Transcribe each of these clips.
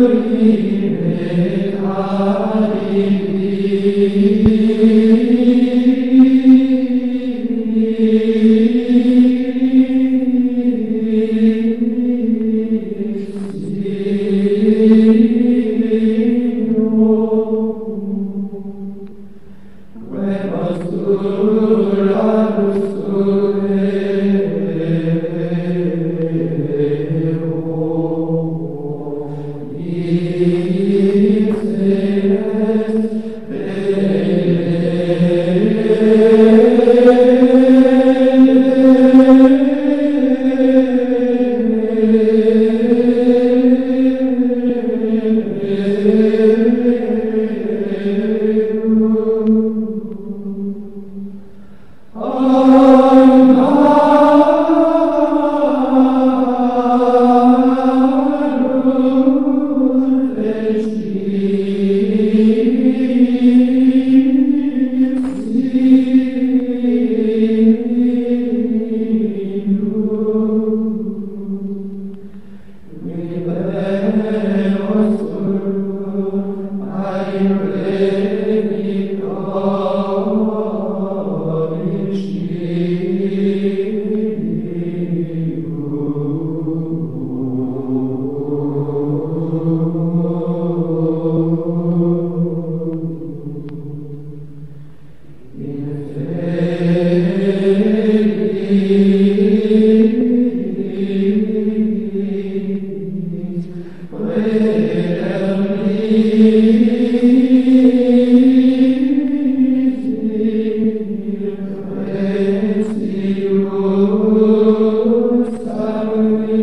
in a cara in in in in in o que Amen.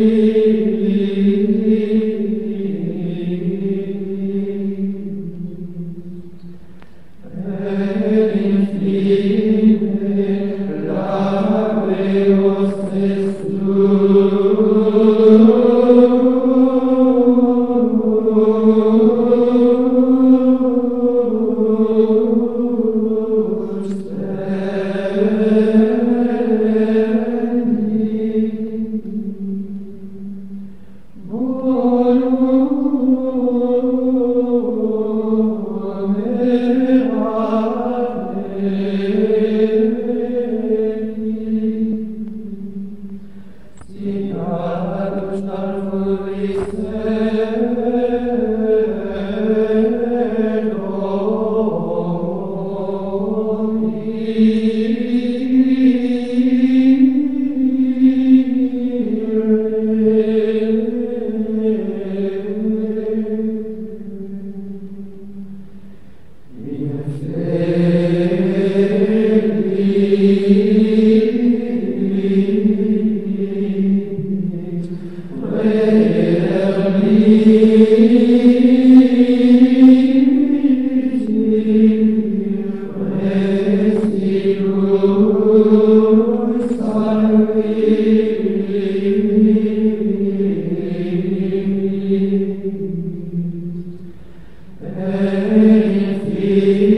Amen. Amen.